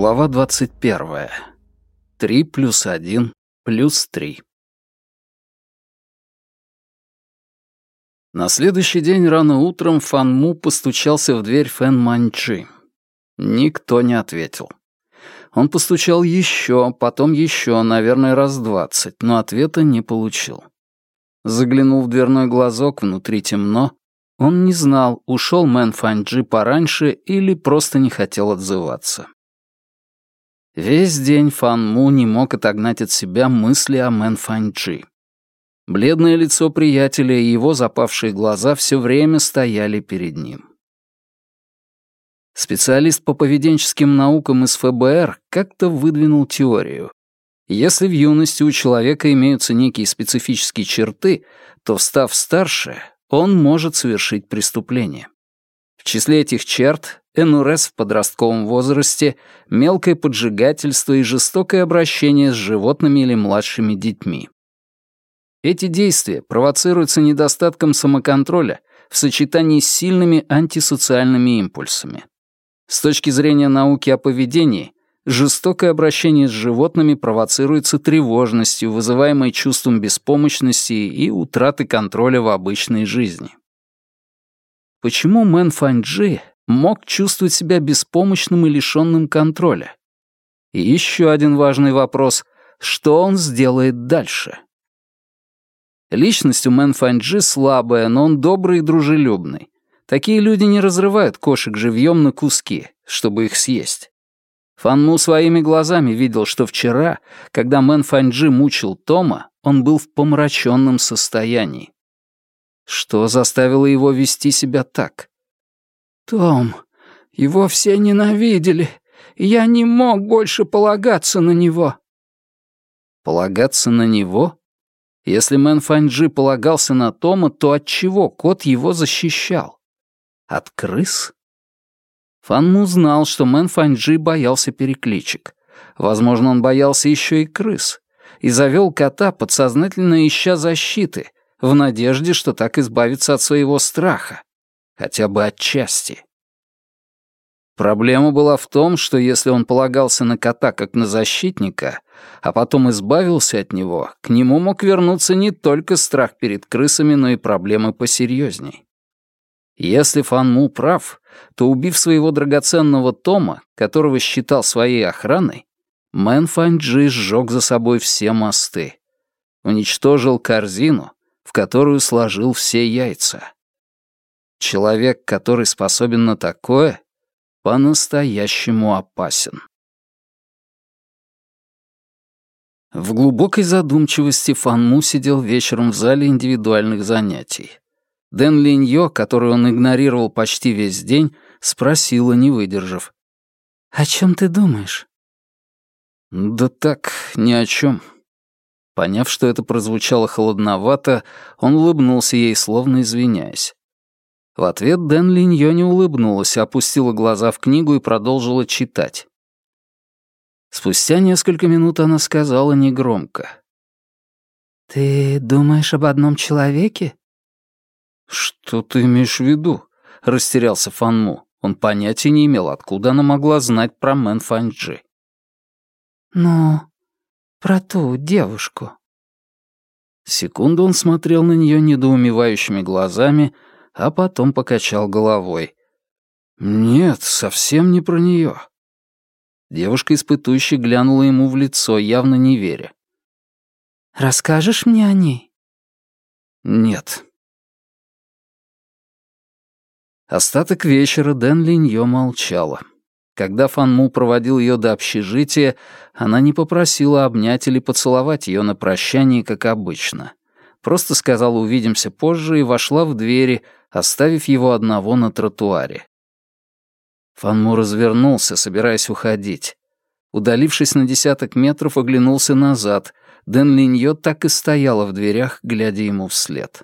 Глава 21. Три плюс один плюс три. На следующий день рано утром Фан Му постучался в дверь Мэн Фанчжи. Никто не ответил. Он постучал еще, потом еще, наверное, раз двадцать, но ответа не получил. Заглянув в дверной глазок, внутри темно. Он не знал, ушел Мэн Фанчжи пораньше или просто не хотел отзываться. Весь день Фан Му не мог отогнать от себя мысли о Мэн Фанчжи. Бледное лицо приятеля и его запавшие глаза все время стояли перед ним. Специалист по поведенческим наукам из ФБР как-то выдвинул теорию. Если в юности у человека имеются некие специфические черты, то, став старше, он может совершить преступление. В числе этих черт НРС в подростковом возрасте, мелкое поджигательство и жестокое обращение с животными или младшими детьми. Эти действия провоцируются недостатком самоконтроля в сочетании с сильными антисоциальными импульсами. С точки зрения науки о поведении, жестокое обращение с животными провоцируется тревожностью, вызываемой чувством беспомощности и утраты контроля в обычной жизни. Почему Мэн Фанчжи мог чувствовать себя беспомощным и лишенным контроля? И еще один важный вопрос — что он сделает дальше? Личность у Мэн Фанчжи слабая, но он добрый и дружелюбный. Такие люди не разрывают кошек живьем на куски, чтобы их съесть. Фан Му своими глазами видел, что вчера, когда Мэн Фанчжи мучил Тома, он был в помраченном состоянии. Что заставило его вести себя так? «Том, его все ненавидели, я не мог больше полагаться на него». Полагаться на него? Если Мэн Фанчжи полагался на Тома, то от чего кот его защищал? От крыс? Фан Му знал, что Мэн Фанчжи боялся перекличек. Возможно, он боялся еще и крыс. И завел кота, подсознательно ища защиты, в надежде, что так избавится от своего страха. Хотя бы отчасти. Проблема была в том, что если он полагался на кота как на защитника, а потом избавился от него, к нему мог вернуться не только страх перед крысами, но и проблемы посерьезней. Если Фан Му прав, то, убив своего драгоценного Тома, которого считал своей охраной, Мэн Фанджи сжег за собой все мосты. Уничтожил корзину, в которую сложил все яйца. Человек, который способен на такое, по-настоящему опасен. В глубокой задумчивости Фанму сидел вечером в зале индивидуальных занятий. Дэн Линьё, который он игнорировал почти весь день, спросила, не выдержав. «О чем ты думаешь?» «Да так, ни о чем». Поняв, что это прозвучало холодновато, он улыбнулся ей, словно извиняясь. В ответ Дэн Линьё не улыбнулась, опустила глаза в книгу и продолжила читать. Спустя несколько минут она сказала негромко. «Ты думаешь об одном человеке?» «Что ты имеешь в виду?» — растерялся Фанму. Он понятия не имел, откуда она могла знать про Мэн Фанджи. «Ну, про ту девушку». Секунду он смотрел на нее недоумевающими глазами, а потом покачал головой. «Нет, совсем не про нее». Девушка испытующе глянула ему в лицо, явно не веря. «Расскажешь мне о ней?» «Нет». Остаток вечера Дэн Линьё молчала. Когда Фан Му проводил ее до общежития, она не попросила обнять или поцеловать ее на прощание, как обычно. Просто сказала «увидимся позже» и вошла в двери, оставив его одного на тротуаре. Фанму развернулся, собираясь уходить. Удалившись на десяток метров, оглянулся назад. Дэн Линьё так и стояла в дверях, глядя ему вслед.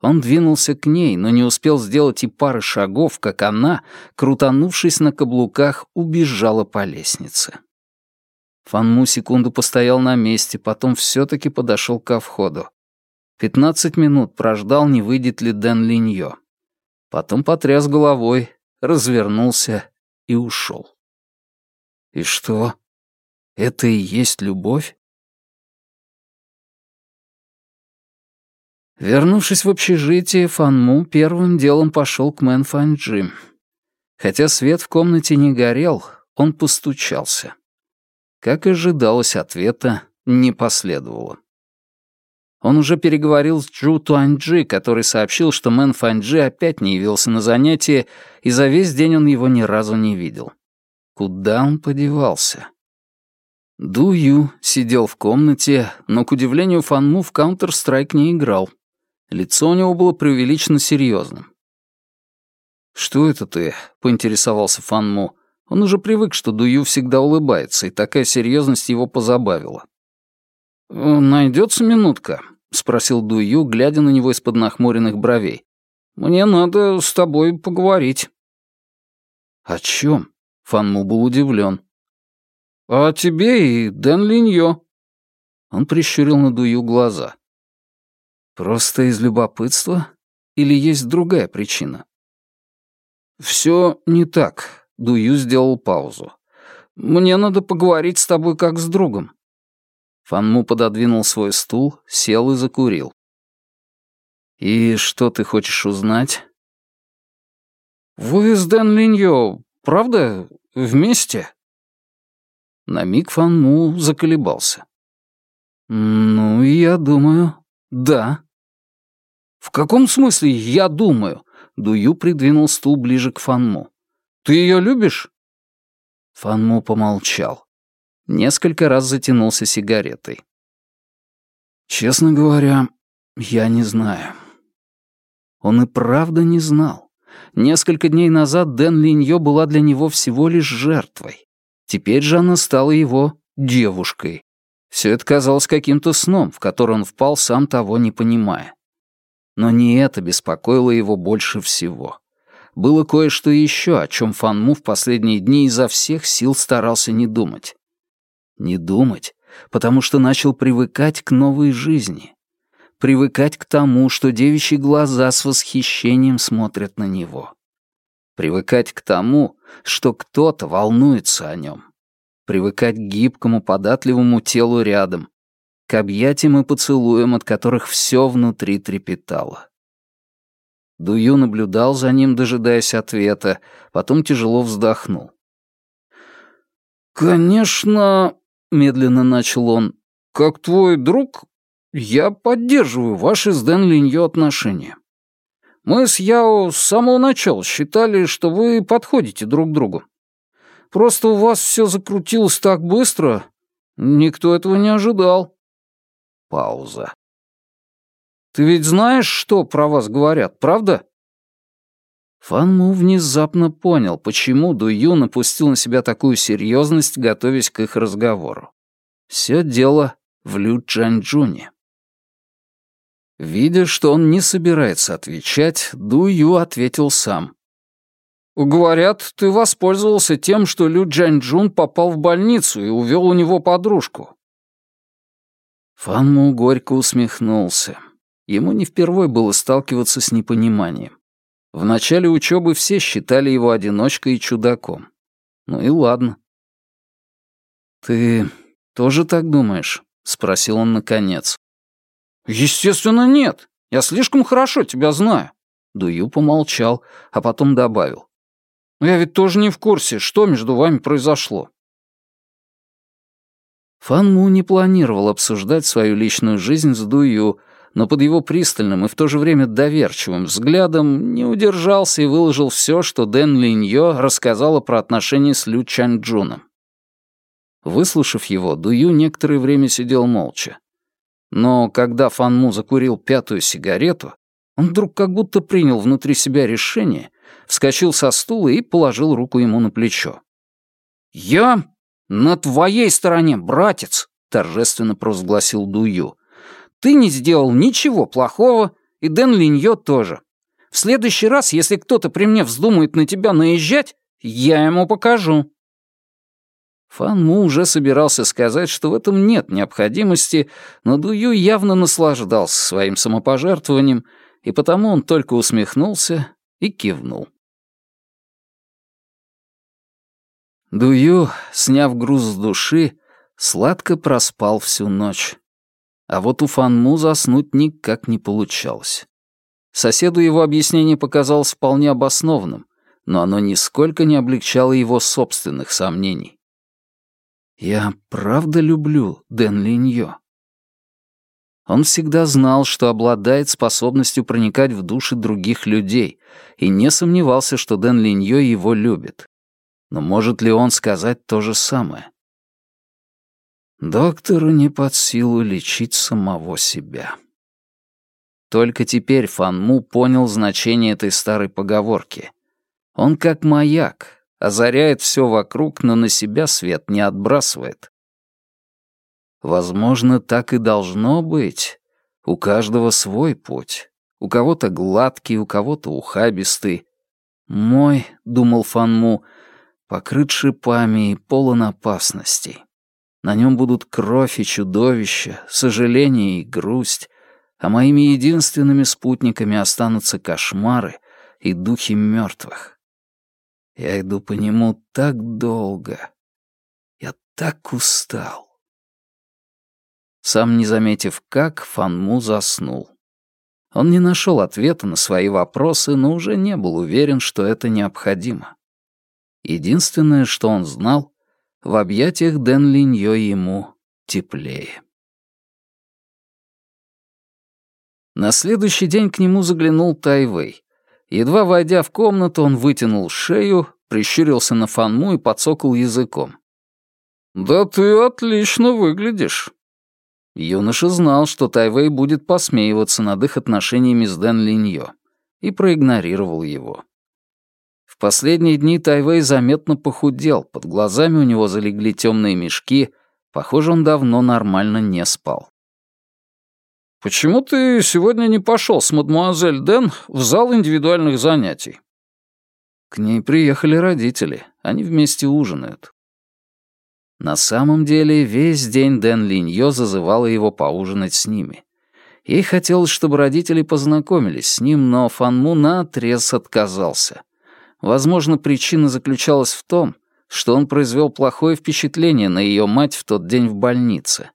Он двинулся к ней, но не успел сделать и пары шагов, как она, крутанувшись на каблуках, убежала по лестнице. Фанму секунду постоял на месте, потом все-таки подошел ко входу. Пятнадцать минут прождал, не выйдет ли Дэн Линьё. Потом потряс головой, развернулся и ушел. И что? Это и есть любовь? Вернувшись в общежитие, Фан Му первым делом пошел к Мэн Фанчжи. Хотя свет в комнате не горел, он постучался. Как ожидалось, ответа не последовало. Он уже переговорил с Джу Туанджи, который сообщил, что Мэн Фанчжи опять не явился на занятие, и за весь день он его ни разу не видел. Куда он подевался? Ду Ю сидел в комнате, но, к удивлению Фанму, в Counter-Strike не играл. Лицо у него было преувеличенно серьезным. «Что это ты?» — поинтересовался Фанму. Он уже привык, что Дую всегда улыбается, и такая серьезность его позабавила. «Найдется минутка?» — спросил Дую, глядя на него из-под нахмуренных бровей. «Мне надо с тобой поговорить». «О чем?» — Фанму был удивлен. «О тебе и Дэн Линьо». Он прищурил на Дую глаза. Просто из любопытства? Или есть другая причина? Все не так. Дую сделал паузу. Мне надо поговорить с тобой как с другом. Фанму пододвинул свой стул, сел и закурил. «И что ты хочешь узнать?» «Вы с Дэн Линьо, правда, вместе?» На миг Фанму заколебался. «Ну, я думаю, да». «В каком смысле я думаю?» Дую придвинул стул ближе к Фанму. «Ты ее любишь?» Фанму помолчал. Несколько раз затянулся сигаретой. «Честно говоря, я не знаю». Он и правда не знал. Несколько дней назад Дэн Линьё была для него всего лишь жертвой. Теперь же она стала его девушкой. Все это казалось каким-то сном, в который он впал, сам того не понимая. Но не это беспокоило его больше всего. Было кое-что еще, о чем Фанму в последние дни изо всех сил старался не думать. Не думать, потому что начал привыкать к новой жизни. Привыкать к тому, что девичьи глаза с восхищением смотрят на него. Привыкать к тому, что кто-то волнуется о нем. Привыкать к гибкому, податливому телу рядом, к объятиям и поцелуям, от которых все внутри трепетало. Дую наблюдал за ним, дожидаясь ответа, потом тяжело вздохнул. «Конечно», — медленно начал он, — «как твой друг, я поддерживаю ваши с Дэн Линьё отношения. Мы с Яо с самого начала считали, что вы подходите друг другу. Просто у вас все закрутилось так быстро, никто этого не ожидал». Пауза. «Ты ведь знаешь, что про вас говорят, правда?» Фан Му внезапно понял, почему Ду Ю напустил на себя такую серьезность, готовясь к их разговору. Все дело в Лю Чанчжуне. Видя, что он не собирается отвечать, Ду Ю ответил сам. «Говорят, ты воспользовался тем, что Лю Джанчжун попал в больницу и увел у него подружку. Фанму горько усмехнулся. Ему не впервой было сталкиваться с непониманием. В начале учебы все считали его одиночкой и чудаком. Ну и ладно. «Ты тоже так думаешь?» — спросил он наконец. «Естественно, нет. Я слишком хорошо тебя знаю». Дую помолчал, а потом добавил. «Я ведь тоже не в курсе, что между вами произошло. Фан Му не планировал обсуждать свою личную жизнь с Дую, но под его пристальным и в то же время доверчивым взглядом не удержался и выложил все, что Дэн Линьё рассказала про отношения с Лю Чанчжуном. Выслушав его, Дую некоторое время сидел молча. Но когда Фан Му закурил пятую сигарету, он вдруг как будто принял внутри себя решение, вскочил со стула и положил руку ему на плечо. «Я «На твоей стороне, братец!» — торжественно провозгласил Дую. «Ты не сделал ничего плохого, и Дэн Линьё тоже. В следующий раз, если кто-то при мне вздумает на тебя наезжать, я ему покажу». Фан Му уже собирался сказать, что в этом нет необходимости, но Дую явно наслаждался своим самопожертвованием, и потому он только усмехнулся и кивнул. Дую, сняв груз с души, сладко проспал всю ночь. А вот у Фанму заснуть никак не получалось. Соседу его объяснение показалось вполне обоснованным, но оно нисколько не облегчало его собственных сомнений. «Я правда люблю Дэн Линьё?» Он всегда знал, что обладает способностью проникать в души других людей, и не сомневался, что Дэн Линьё его любит. Но может ли он сказать то же самое? Доктору не под силу лечить самого себя. Только теперь Фан Му понял значение этой старой поговорки. Он как маяк, озаряет все вокруг, но на себя свет не отбрасывает. Возможно, так и должно быть. У каждого свой путь. У кого-то гладкий, у кого-то ухабистый. Мой, — думал Фанму, — покрыт шипами и полон опасностей. На нем будут кровь и чудовища, сожаление и грусть, а моими единственными спутниками останутся кошмары и духи мертвых. Я иду по нему так долго. Я так устал. Сам не заметив как, Фанму заснул. Он не нашел ответа на свои вопросы, но уже не был уверен, что это необходимо. Единственное, что он знал, в объятиях Дэн Линьё ему теплее. На следующий день к нему заглянул Тайвей. Едва войдя в комнату, он вытянул шею, прищурился на Фанму и подсокал языком. «Да ты отлично выглядишь. Юноша знал, что Тайвей будет посмеиваться над их отношениями с Дэн Линьё, и проигнорировал его. В последние дни Тайвей заметно похудел, под глазами у него залегли темные мешки, похоже, он давно нормально не спал. «Почему ты сегодня не пошел с мадмуазель Дэн в зал индивидуальных занятий?» К ней приехали родители, они вместе ужинают. На самом деле, весь день Дэн Линьё зазывала его поужинать с ними. Ей хотелось, чтобы родители познакомились с ним, но Фанму наотрез отказался. Возможно, причина заключалась в том, что он произвел плохое впечатление на ее мать в тот день в больнице.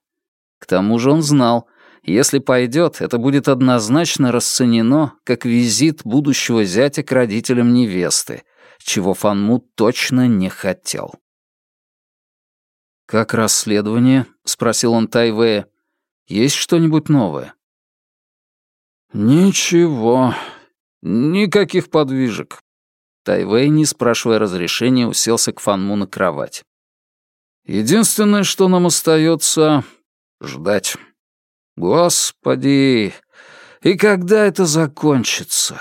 К тому же он знал, если пойдет, это будет однозначно расценено как визит будущего зятя к родителям невесты, чего Фанму точно не хотел. «Как расследование?» — спросил он Тайвея. «Есть что-нибудь новое?» «Ничего. Никаких подвижек». Тайвей, не спрашивая разрешения, уселся к Фанму на кровать. «Единственное, что нам остается — ждать. Господи, и когда это закончится?»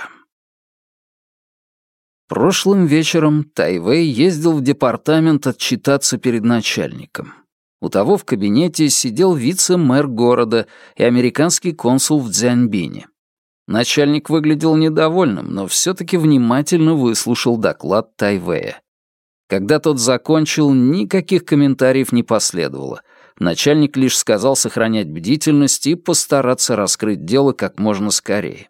Прошлым вечером Тайвей ездил в департамент отчитаться перед начальником. У того в кабинете сидел вице-мэр города и американский консул в Дзяньбине. Начальник выглядел недовольным, но все-таки внимательно выслушал доклад Тайвея. Когда тот закончил, никаких комментариев не последовало. Начальник лишь сказал сохранять бдительность и постараться раскрыть дело как можно скорее.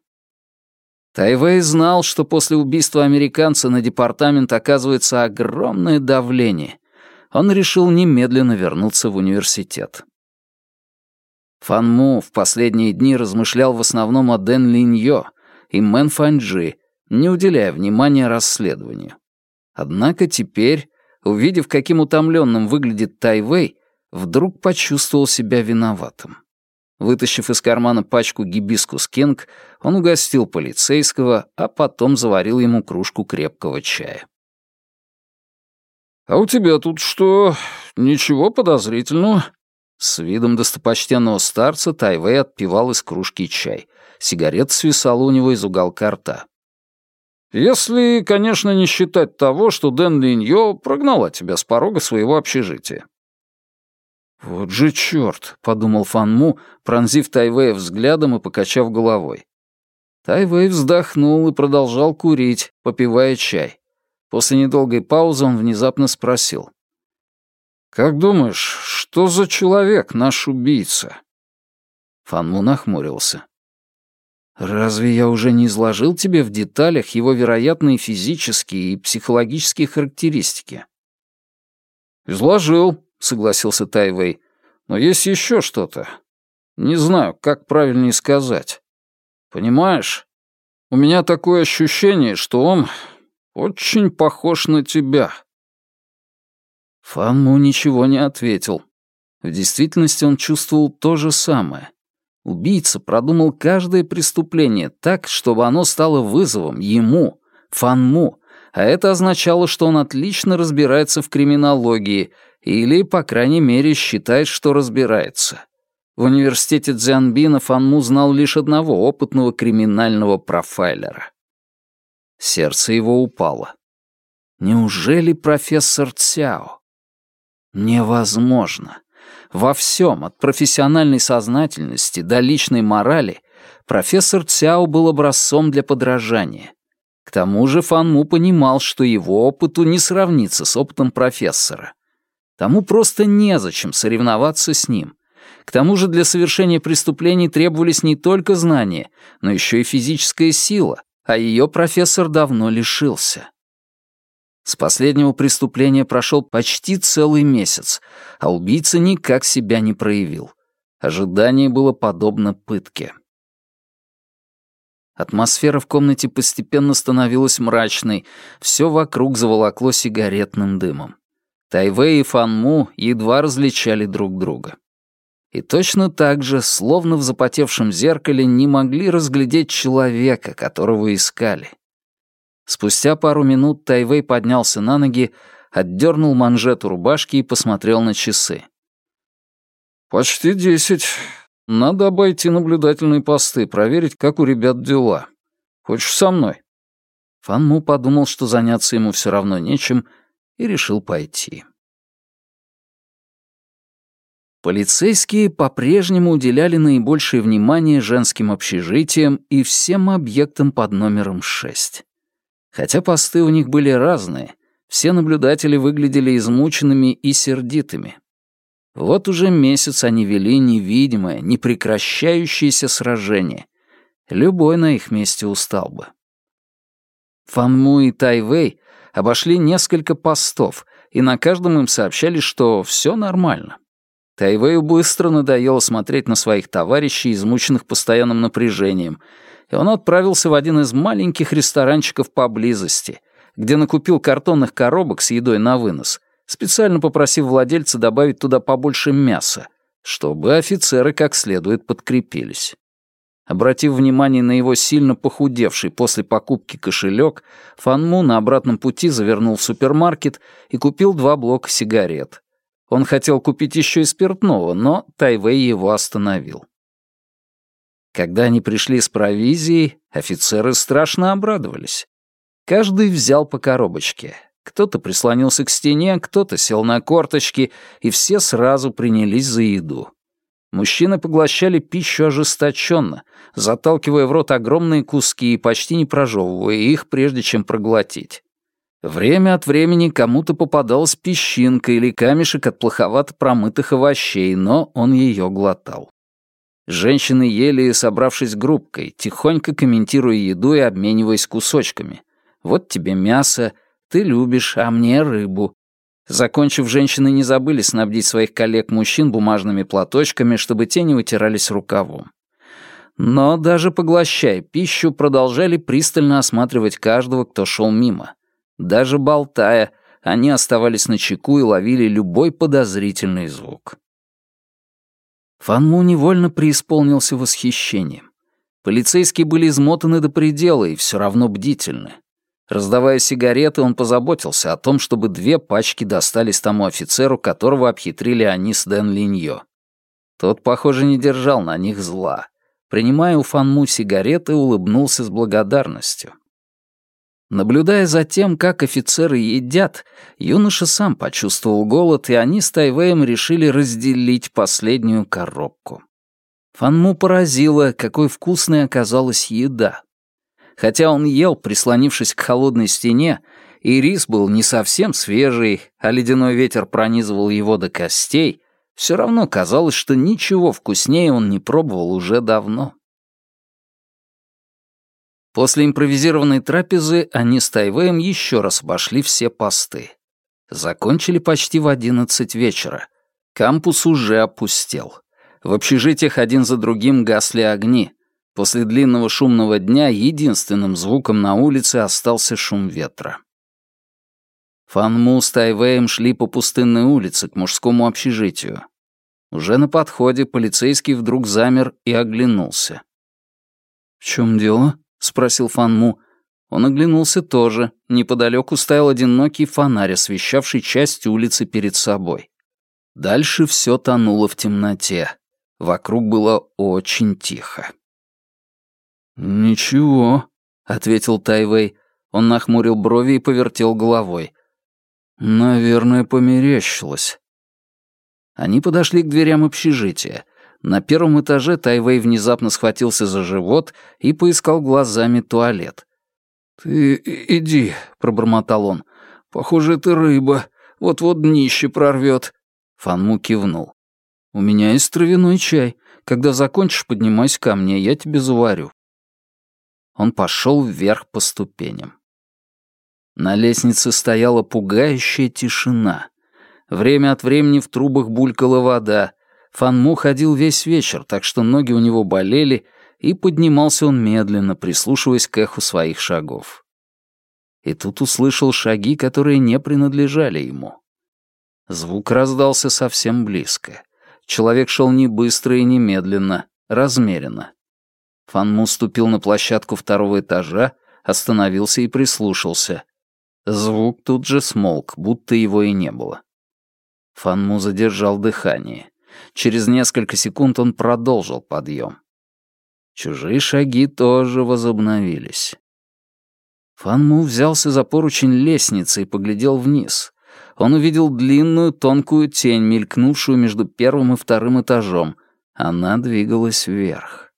Тайвей знал, что после убийства американца на департамент оказывается огромное давление. Он решил немедленно вернуться в университет. Фан Му в последние дни размышлял в основном о Дэн Линьё и Мэн Фанджи, не уделяя внимания расследованию. Однако теперь, увидев, каким утомленным выглядит Тайвей, вдруг почувствовал себя виноватым. Вытащив из кармана пачку гибискус кинг, он угостил полицейского, а потом заварил ему кружку крепкого чая. «А у тебя тут что? Ничего подозрительного?» С видом достопочтенного старца Тайвей отпивал из кружки чай. Сигарета свисала у него из уголка рта. «Если, конечно, не считать того, что Дэн Линьё прогнала тебя с порога своего общежития. «Вот же чёрт!» — подумал Фанму, пронзив Тайвея взглядом и покачав головой. Тайвей вздохнул и продолжал курить, попивая чай. После недолгой паузы он внезапно спросил. «Как думаешь, что за человек наш убийца?» Фанму нахмурился. «Разве я уже не изложил тебе в деталях его вероятные физические и психологические характеристики?» «Изложил», — согласился Тайвей. «Но есть еще что-то. Не знаю, как правильнее сказать. Понимаешь, у меня такое ощущение, что он очень похож на тебя». Фанму ничего не ответил. В действительности он чувствовал то же самое. Убийца продумал каждое преступление так, чтобы оно стало вызовом ему, Фанму, а это означало, что он отлично разбирается в криминологии или, по крайней мере, считает, что разбирается. В университете Дзянбина Фанму знал лишь одного опытного криминального профайлера. Сердце его упало. Неужели профессор Цяо? Невозможно. Во всем, от профессиональной сознательности до личной морали, профессор Цяо был образцом для подражания. К тому же Фан Му понимал, что его опыту не сравнится с опытом профессора. Тому просто незачем соревноваться с ним. К тому же для совершения преступлений требовались не только знания, но еще и физическая сила, а ее профессор давно лишился. С последнего преступления прошел почти целый месяц, а убийца никак себя не проявил. Ожидание было подобно пытке. Атмосфера в комнате постепенно становилась мрачной, все вокруг заволокло сигаретным дымом. Тайвей и Фанму едва различали друг друга. И точно так же, словно в запотевшем зеркале, не могли разглядеть человека, которого искали. Спустя пару минут Тайвей поднялся на ноги, отдернул манжету рубашки и посмотрел на часы. «Почти десять. Надо обойти наблюдательные посты, проверить, как у ребят дела. Хочешь со мной?» Фан Му подумал, что заняться ему все равно нечем, и решил пойти. Полицейские по-прежнему уделяли наибольшее внимание женским общежитиям и всем объектам под номером 6. Хотя посты у них были разные, все наблюдатели выглядели измученными и сердитыми. Вот уже месяц они вели невидимое, непрекращающееся сражение. Любой на их месте устал бы. Фанму и Тайвей обошли несколько постов, и на каждом им сообщали, что все нормально. Тайвею быстро надоело смотреть на своих товарищей, измученных постоянным напряжением, и он отправился в один из маленьких ресторанчиков поблизости, где накупил картонных коробок с едой на вынос специально попросив владельца добавить туда побольше мяса, чтобы офицеры как следует подкрепились. Обратив внимание на его сильно похудевший после покупки кошелек, Фанму на обратном пути завернул в супермаркет и купил два блока сигарет. Он хотел купить еще и спиртного, но Тайвей его остановил. Когда они пришли с провизией, офицеры страшно обрадовались. Каждый взял по коробочке. Кто-то прислонился к стене, кто-то сел на корточки, и все сразу принялись за еду. Мужчины поглощали пищу ожесточенно, заталкивая в рот огромные куски и почти не прожевывая их, прежде чем проглотить. Время от времени кому-то попадалась песчинка или камешек от плоховато промытых овощей, но он ее глотал. Женщины ели, собравшись группкой, тихонько комментируя еду и обмениваясь кусочками. Вот тебе мясо, ты любишь, а мне рыбу». Закончив, женщины не забыли снабдить своих коллег-мужчин бумажными платочками, чтобы те не вытирались рукавом. Но даже поглощая пищу, продолжали пристально осматривать каждого, кто шел мимо. Даже болтая, они оставались на чеку и ловили любой подозрительный звук. Фанму невольно преисполнился восхищением. Полицейские были измотаны до предела и все равно бдительны. Раздавая сигареты, он позаботился о том, чтобы две пачки достались тому офицеру, которого обхитрили они с Дэн Линьо. Тот, похоже, не держал на них зла. Принимая у Фанму сигареты, улыбнулся с благодарностью. Наблюдая за тем, как офицеры едят, юноша сам почувствовал голод, и они с Тайвеем решили разделить последнюю коробку. Фанму поразило, какой вкусной оказалась еда. Хотя он ел, прислонившись к холодной стене, и рис был не совсем свежий, а ледяной ветер пронизывал его до костей, все равно казалось, что ничего вкуснее он не пробовал уже давно. После импровизированной трапезы они с Тайвеем еще раз обошли все посты. Закончили почти в одиннадцать вечера. Кампус уже опустел. В общежитиях один за другим гасли огни. После длинного шумного дня единственным звуком на улице остался шум ветра. Фанму с Тайвеем шли по пустынной улице к мужскому общежитию. Уже на подходе полицейский вдруг замер и оглянулся. «В чем дело?» — спросил Фанму. Он оглянулся тоже. Неподалеку стоял одинокий фонарь, освещавший часть улицы перед собой. Дальше все тонуло в темноте. Вокруг было очень тихо. «Ничего», — ответил Тайвей. Он нахмурил брови и повертел головой. «Наверное, померещилось». Они подошли к дверям общежития. На первом этаже Тайвей внезапно схватился за живот и поискал глазами туалет. «Ты иди», — пробормотал он. «Похоже, это рыба. Вот-вот днище прорвет». Фанму кивнул. «У меня есть травяной чай. Когда закончишь, поднимайся ко мне, я тебе заварю». Он пошел вверх по ступеням. На лестнице стояла пугающая тишина. Время от времени в трубах булькала вода. Фанму ходил весь вечер, так что ноги у него болели, и поднимался он медленно, прислушиваясь к эху своих шагов. И тут услышал шаги, которые не принадлежали ему. Звук раздался совсем близко. Человек шел не быстро и не медленно, размеренно. Фанму ступил на площадку второго этажа, остановился и прислушался. Звук тут же смолк, будто его и не было. Фанму задержал дыхание. Через несколько секунд он продолжил подъем. Чужие шаги тоже возобновились. Фанму взялся за поручень лестницы и поглядел вниз он увидел длинную тонкую тень, мелькнувшую между первым и вторым этажом. Она двигалась вверх.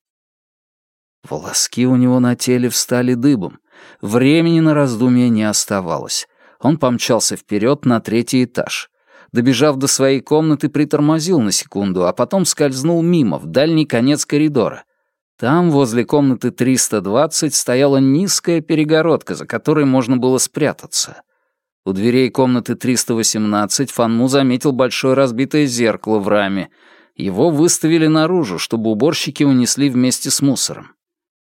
Волоски у него на теле встали дыбом. Времени на раздумье не оставалось. Он помчался вперед на третий этаж. Добежав до своей комнаты, притормозил на секунду, а потом скользнул мимо, в дальний конец коридора. Там, возле комнаты 320, стояла низкая перегородка, за которой можно было спрятаться — у дверей комнаты 318 Фанму заметил большое разбитое зеркало в раме. Его выставили наружу, чтобы уборщики унесли вместе с мусором.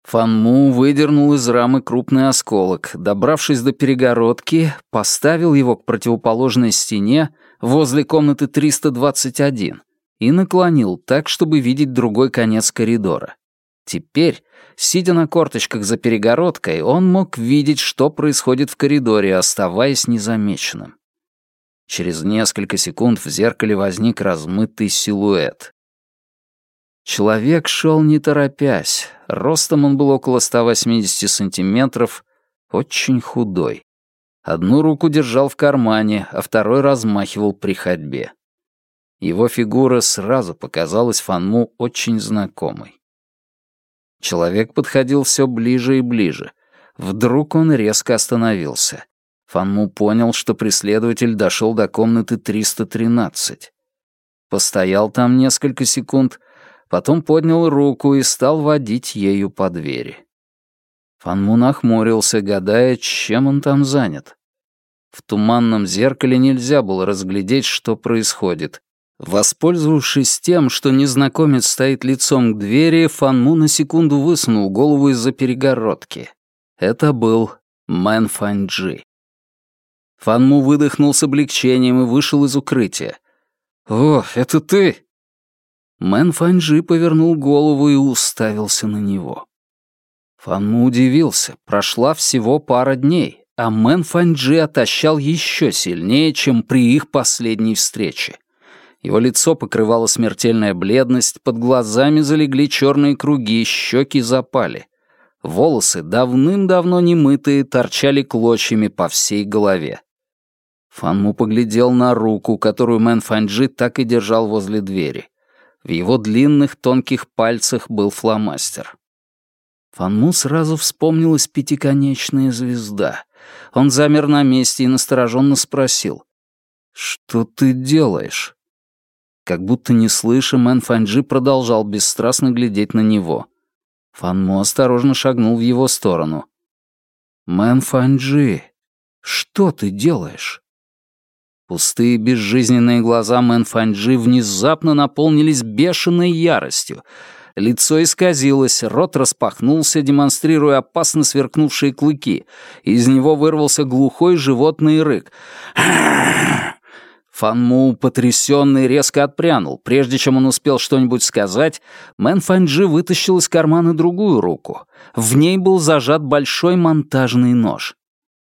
Фанму выдернул из рамы крупный осколок, добравшись до перегородки, поставил его к противоположной стене возле комнаты 321 и наклонил так, чтобы видеть другой конец коридора. Теперь, сидя на корточках за перегородкой, он мог видеть, что происходит в коридоре, оставаясь незамеченным. Через несколько секунд в зеркале возник размытый силуэт. Человек шел не торопясь. Ростом он был около 180 сантиметров, очень худой. Одну руку держал в кармане, а второй размахивал при ходьбе. Его фигура сразу показалась Фанму очень знакомой. Человек подходил все ближе и ближе. Вдруг он резко остановился. Фанму понял, что преследователь дошел до комнаты 313. Постоял там несколько секунд, потом поднял руку и стал водить ею по двери. Фанму нахмурился, гадая, чем он там занят. В туманном зеркале нельзя было разглядеть, что происходит, Воспользовавшись тем, что незнакомец стоит лицом к двери, Фанму на секунду высунул голову из-за перегородки. Это был Мэн Фанджи. Фанму выдохнул с облегчением и вышел из укрытия. «О, это ты!» Мэн Фанджи повернул голову и уставился на него. Фанму удивился. Прошла всего пара дней, а Мэн Фанджи отощал еще сильнее, чем при их последней встрече. Его лицо покрывала смертельная бледность, под глазами залегли черные круги, щеки запали. Волосы, давным-давно немытые, торчали клочьями по всей голове. Фанму поглядел на руку, которую Мэн Фанджи так и держал возле двери. В его длинных тонких пальцах был фломастер. Фанму сразу вспомнилась пятиконечная звезда. Он замер на месте и настороженно спросил. «Что ты делаешь?» Как будто не слыша, Мэн Фанджи продолжал бесстрастно глядеть на него. Фанму осторожно шагнул в его сторону. «Мэн Фанджи, что ты делаешь?» Пустые безжизненные глаза Мэн Фанджи внезапно наполнились бешеной яростью. Лицо исказилось, рот распахнулся, демонстрируя опасно сверкнувшие клыки. Из него вырвался глухой животный рык. Фанму, потрясенный, резко отпрянул. Прежде чем он успел что-нибудь сказать, Мэн Фанджи вытащил из кармана другую руку. В ней был зажат большой монтажный нож.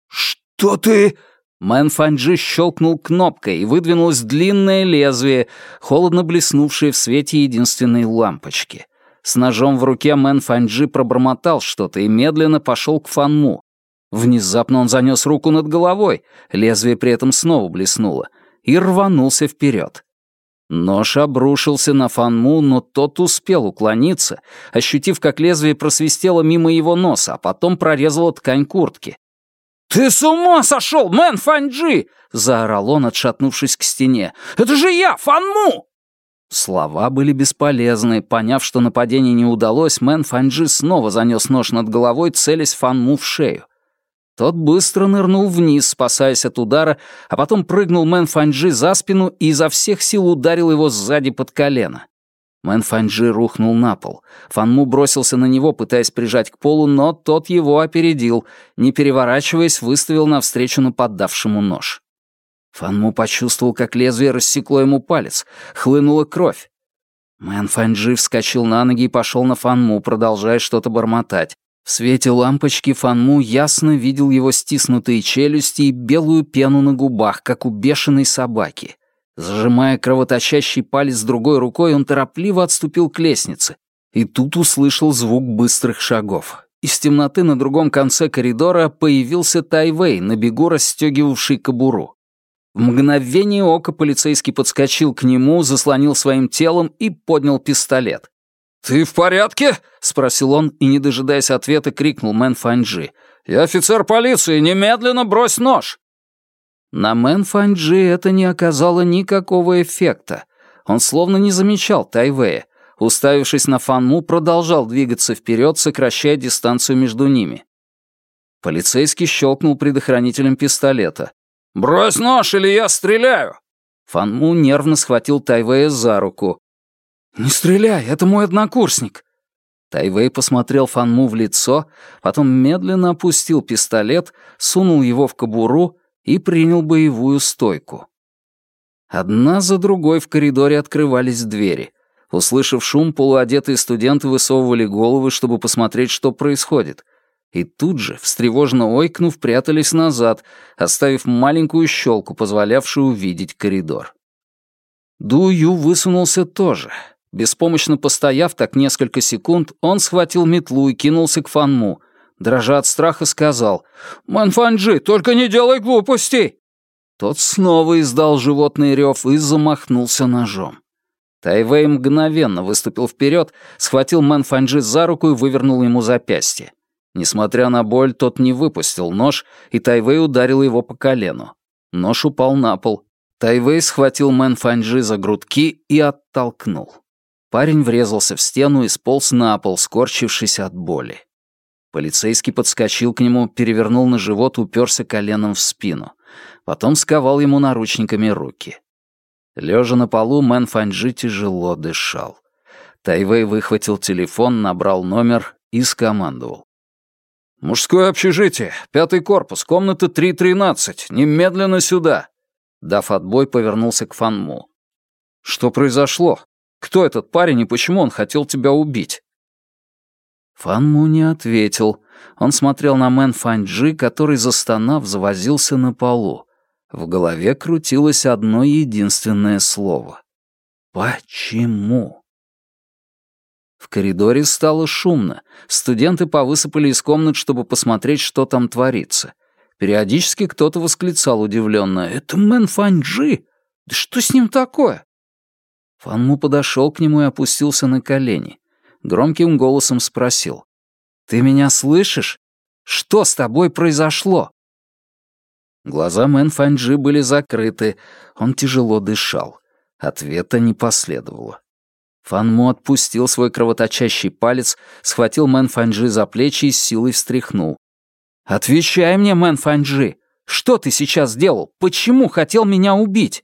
«Что ты...» Мэн Фанджи щелкнул кнопкой, и выдвинулось длинное лезвие, холодно блеснувшее в свете единственной лампочки. С ножом в руке Мэн Фанджи пробормотал что-то и медленно пошел к Фанму. Внезапно он занес руку над головой, лезвие при этом снова блеснуло, и рванулся вперед. Нож обрушился на Фанму, но тот успел уклониться, ощутив, как лезвие просвистело мимо его носа, а потом прорезало ткань куртки. «Ты с ума сошел, Мэн Фанджи!» — заорал он, отшатнувшись к стене. «Это же я, Фанму!» Слова были бесполезны. Поняв, что нападение не удалось, Мэн Фанджи снова занес нож над головой, целясь Фанму в шею. Тот быстро нырнул вниз, спасаясь от удара, а потом прыгнул Мэн Фанджи за спину и изо всех сил ударил его сзади под колено. Мэн Фанджи рухнул на пол. Фанму бросился на него, пытаясь прижать к полу, но тот его опередил, не переворачиваясь, выставил навстречу нападавшему нож. Фанму почувствовал, как лезвие рассекло ему палец, хлынула кровь. Мэн Фанджи вскочил на ноги и пошел на Фанму, продолжая что-то бормотать. В свете лампочки Фанму ясно видел его стиснутые челюсти и белую пену на губах, как у бешеной собаки. Зажимая кровоточащий палец другой рукой, он торопливо отступил к лестнице. И тут услышал звук быстрых шагов. Из темноты на другом конце коридора появился Тайвей, на бегу расстегивавший кобуру. В мгновение ока полицейский подскочил к нему, заслонил своим телом и поднял пистолет. «Ты в порядке?» — спросил он и, не дожидаясь ответа, крикнул Мэн Фанджи. «Я офицер полиции, немедленно брось нож!» На Мэн Фанджи это не оказало никакого эффекта. Он словно не замечал Тайвея. Уставившись на Фанму, продолжал двигаться вперед, сокращая дистанцию между ними. Полицейский щелкнул предохранителем пистолета. «Брось нож, или я стреляю!» Фанму нервно схватил Тайвея за руку. «Не стреляй, это мой однокурсник!» Тайвей посмотрел Фанму в лицо, потом медленно опустил пистолет, сунул его в кобуру и принял боевую стойку. Одна за другой в коридоре открывались двери. Услышав шум, полуодетые студенты высовывали головы, чтобы посмотреть, что происходит. И тут же, встревоженно ойкнув, прятались назад, оставив маленькую щелку, позволявшую увидеть коридор. Дую высунулся тоже. Беспомощно постояв так несколько секунд, он схватил метлу и кинулся к Фанму — дрожа от страха, сказал «Мэн Фанджи, только не делай глупостей!» Тот снова издал животный рев и замахнулся ножом. Тайвей мгновенно выступил вперед, схватил Мэн Фанджи за руку и вывернул ему запястье. Несмотря на боль, тот не выпустил нож, и Тайвей ударил его по колену. Нож упал на пол. Тайвей схватил Мэн Фанджи за грудки и оттолкнул. Парень врезался в стену и сполз на пол, скорчившись от боли. Полицейский подскочил к нему, перевернул на живот, уперся коленом в спину. Потом сковал ему наручниками руки. Лежа на полу, Мэн Фанджи тяжело дышал. Тайвей выхватил телефон, набрал номер и скомандовал. «Мужское общежитие, пятый корпус, комната 313, немедленно сюда!» Дав отбой, повернулся к Фанму. «Что произошло? Кто этот парень и почему он хотел тебя убить?» Фан Му не ответил. Он смотрел на Мэн Фанджи, который, застонав, завозился на полу. В голове крутилось одно единственное слово. «Почему?» В коридоре стало шумно. Студенты повысыпали из комнат, чтобы посмотреть, что там творится. Периодически кто-то восклицал удивленно. «Это Мэн Фанджи? Да что с ним такое?» Фанму подошел к нему и опустился на колени громким голосом спросил. «Ты меня слышишь? Что с тобой произошло?» Глаза Мэн Фанджи были закрыты, он тяжело дышал. Ответа не последовало. Фанму отпустил свой кровоточащий палец, схватил Мэн Фанджи за плечи и с силой встряхнул. «Отвечай мне, Мэн Фанджи! Что ты сейчас сделал? Почему хотел меня убить?»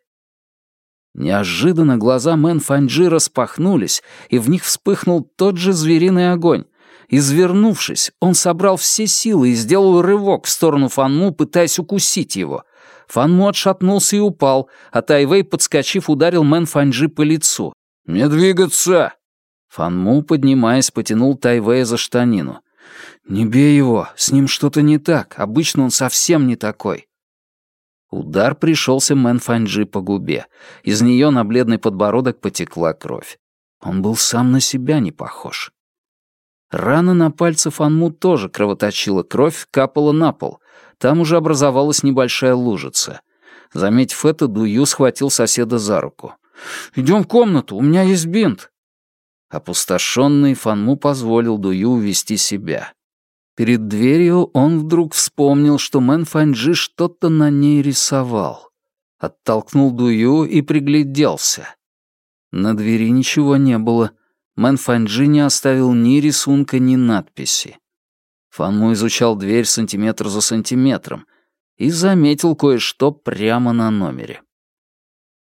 Неожиданно глаза Мэн Фанджи распахнулись, и в них вспыхнул тот же звериный огонь. Извернувшись, он собрал все силы и сделал рывок в сторону Фанму, пытаясь укусить его. Фанму отшатнулся и упал, а Тайвей, подскочив, ударил Мэн Фанджи по лицу. «Не двигаться!» Фанму, поднимаясь, потянул Тайвея за штанину. «Не бей его, с ним что-то не так, обычно он совсем не такой». Удар пришелся Мэн Фанджи по губе. Из нее на бледный подбородок потекла кровь. Он был сам на себя не похож. Рана на пальце Фанму тоже кровоточила, кровь капала на пол. Там уже образовалась небольшая лужица. Заметив это, Дую схватил соседа за руку. «Идем в комнату, у меня есть бинт». Опустошенный Фанму позволил Дую увести себя. Перед дверью он вдруг вспомнил, что Мэн Фанджи что-то на ней рисовал. Оттолкнул Дую и пригляделся. На двери ничего не было. Мэн Фанджи не оставил ни рисунка, ни надписи. Фанму изучал дверь сантиметр за сантиметром и заметил кое-что прямо на номере.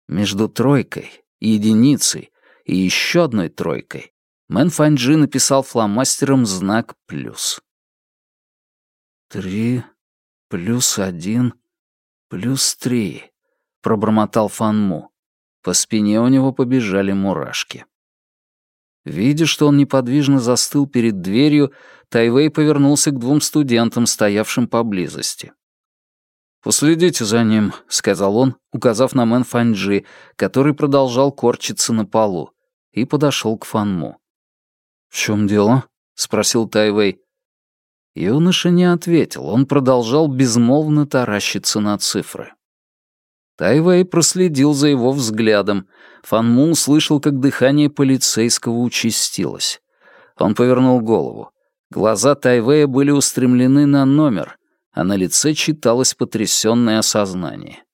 Между тройкой, единицей и еще одной тройкой Мэн Фанджи написал фломастером знак «плюс». «Три плюс один плюс три», — пробормотал Фанму. По спине у него побежали мурашки. Видя, что он неподвижно застыл перед дверью, Тайвей повернулся к двум студентам, стоявшим поблизости. «Последите за ним», — сказал он, указав на Мэн Фанджи, который продолжал корчиться на полу, и подошел к Фан Му. «В чем дело?» — спросил Тайвей. Юноша не ответил, он продолжал безмолвно таращиться на цифры. Тайвей проследил за его взглядом. Фан Му услышал, как дыхание полицейского участилось. Он повернул голову. Глаза Тайвея были устремлены на номер, а на лице читалось потрясённое осознание.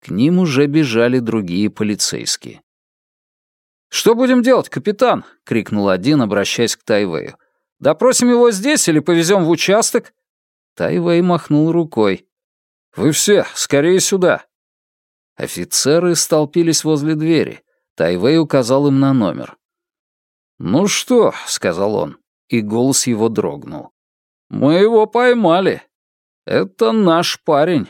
К ним уже бежали другие полицейские. «Что будем делать, капитан?» — крикнул один, обращаясь к Тайвею. Допросим его здесь или повезем в участок?» Тайвей махнул рукой. «Вы все, скорее сюда!» Офицеры столпились возле двери. Тайвей указал им на номер. «Ну что?» — сказал он, и голос его дрогнул. «Мы его поймали. Это наш парень».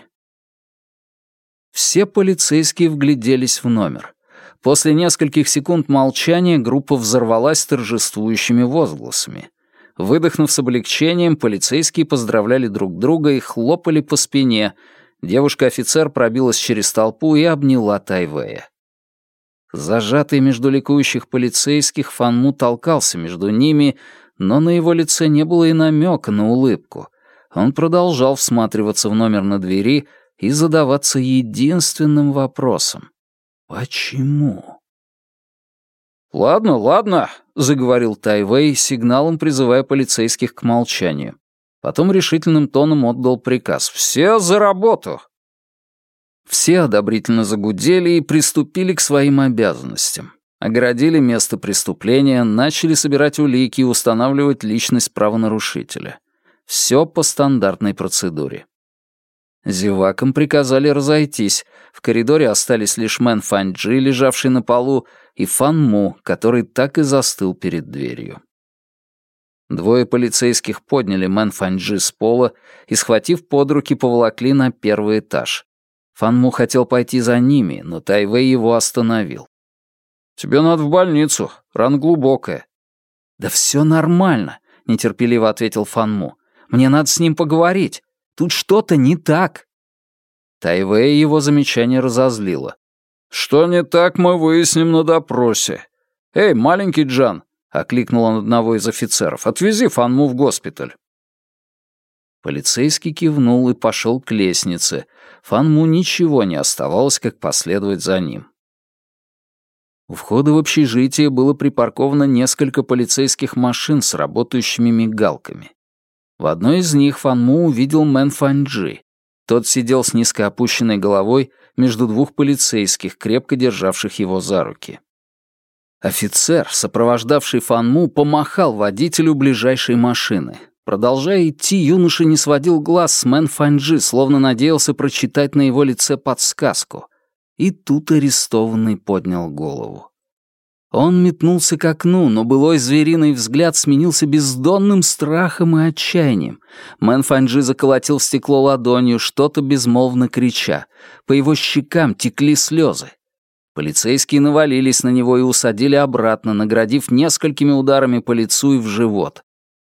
Все полицейские вгляделись в номер. После нескольких секунд молчания группа взорвалась торжествующими возгласами. Выдохнув с облегчением, полицейские поздравляли друг друга и хлопали по спине. Девушка-офицер пробилась через толпу и обняла Тайвея. Зажатый между ликующих полицейских, Фанму толкался между ними, но на его лице не было и намека на улыбку. Он продолжал всматриваться в номер на двери и задаваться единственным вопросом. «Почему?» «Ладно, ладно», — заговорил Тайвей, сигналом призывая полицейских к молчанию. Потом решительным тоном отдал приказ «Все за работу!». Все одобрительно загудели и приступили к своим обязанностям. Оградили место преступления, начали собирать улики и устанавливать личность правонарушителя. Все по стандартной процедуре. Зевакам приказали разойтись. В коридоре остались лишь Мэн Фанджи, лежавший на полу, и Фан Му, который так и застыл перед дверью. Двое полицейских подняли Мэн Фанджи с пола и, схватив под руки, поволокли на первый этаж. Фан Му хотел пойти за ними, но Тайвей его остановил. «Тебе надо в больницу, рана глубокая». «Да все нормально», — нетерпеливо ответил Фан Му. «Мне надо с ним поговорить. Тут что-то не так». Тайвей его замечание разозлило. «Что не так, мы выясним на допросе. Эй, маленький Джан!» — окликнул он одного из офицеров. «Отвези Фанму в госпиталь». Полицейский кивнул и пошел к лестнице. Фанму ничего не оставалось, как последовать за ним. У входа в общежитие было припарковано несколько полицейских машин с работающими мигалками. В одной из них Фанму увидел Мэн Фанджи. Тот сидел с низко опущенной головой между двух полицейских, крепко державших его за руки. Офицер, сопровождавший Фанму, помахал водителю ближайшей машины. Продолжая идти, юноша не сводил глаз с Мэн Фанджи, словно надеялся прочитать на его лице подсказку. И тут арестованный поднял голову. Он метнулся к окну, но былой звериный взгляд сменился бездонным страхом и отчаянием. Мэн Фанджи заколотил стекло ладонью, что-то безмолвно крича. По его щекам текли слезы. Полицейские навалились на него и усадили обратно, наградив несколькими ударами по лицу и в живот.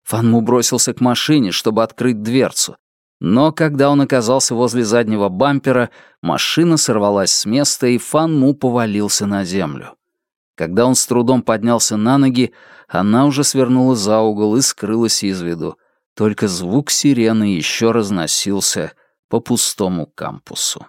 Фанму бросился к машине, чтобы открыть дверцу. Но когда он оказался возле заднего бампера, машина сорвалась с места, и Фанму повалился на землю. Когда он с трудом поднялся на ноги, она уже свернула за угол и скрылась из виду. Только звук сирены еще разносился по пустому кампусу.